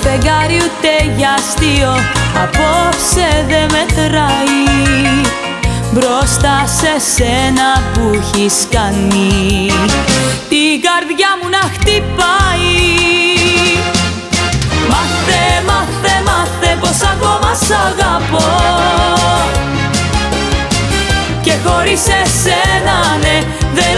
χάρη ούτε για αστείο Απόψε δεν μετράει. Μπροστά σε σένα που έχεις κάνει Την καρδιά μου να χτυπάει. Μάθε, μάθε, μάθε πως ακόμα σ' αγαπώ. Και χωρίς εσένα ναι δεν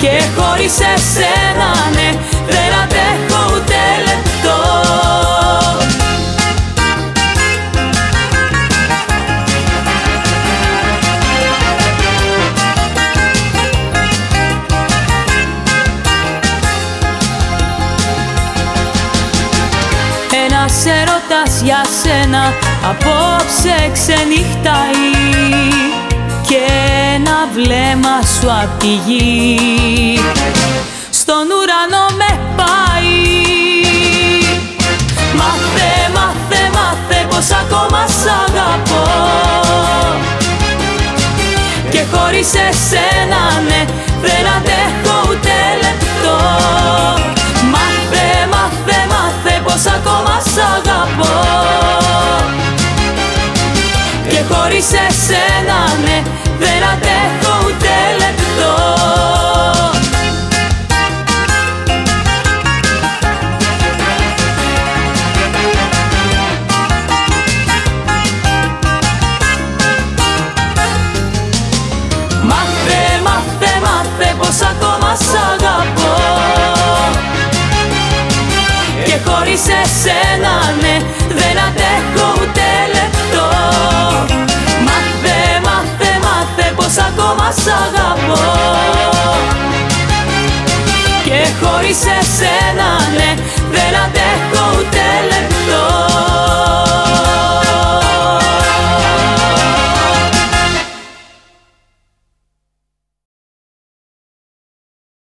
Και χωρίς εσένα ναι δεν αντέχω ούτε λεπτό. Ένας έρωτας για σένα απόψε ξενυχτάει και ένα βλέμμα σου απ' τη γη στον ουρανό με πάει. Μάθε, μάθε, μάθε πως ακόμα σ' αγαπώ. Και χωρίς εσένα ναι δεν αντέχω ούτε λεπτό. Μάθε, μάθε, μάθε πως ακόμα σ' αγαπώ. Και χωρίς εσένα ναι δεν αντέχω πως ακόμα σ' αγαπώ. Και χωρίς εσένα ναι δεν αντέχω ούτε λεπτό. Μάθε, μάθε, μάθε πως ακόμα σ' αγαπώ